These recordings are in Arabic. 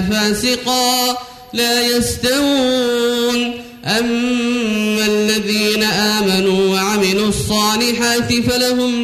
فاسقا لا يستوون. أما الذين آمنوا وعملوا الصالحات فلهم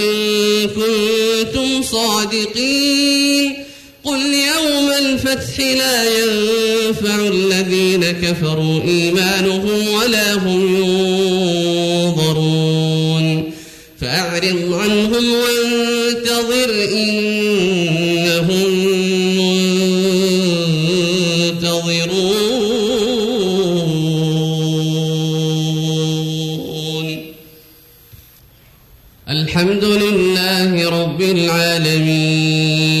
الفتح لا ينفع الذين كفروا إيمانهم ولا هم ينظرون. فأعرض عنهم وانتظر إنهم منتظرون. الحمد لله رب العالمين.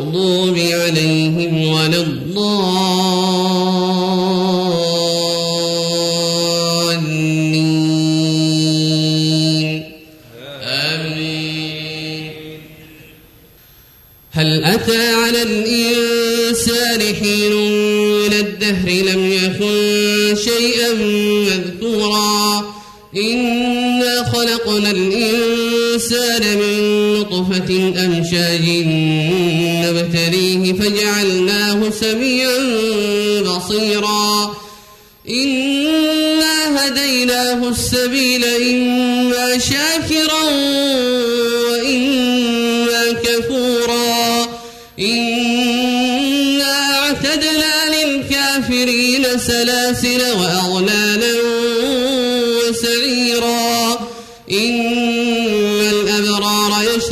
إنا خلقنا الإنسان من نطفة أمشاج نبتليه فجعلناه سميعا بصيرا إنا هديناه السبيل إما شاكرا وإما كفورا إنا اعتدنا للكافرين سلاسل وأغلالا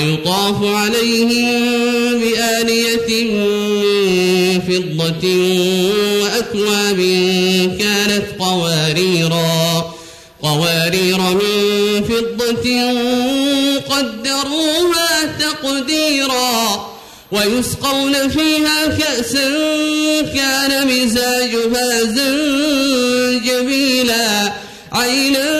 ويطاف عليهم بآنية من فضة وأكواب كانت قواريرا قوارير من فضة قدروها تقديرا ويسقون فيها كأسا كان مزاجها زنجبيلا عينا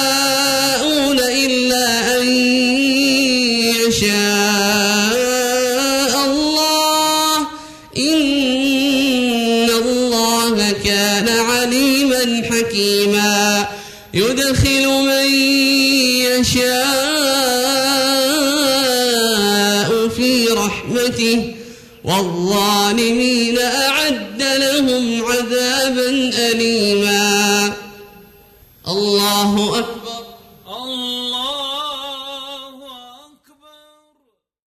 كان عليما حكيما. يدخل من يشاء في رحمته. والظالمين أعد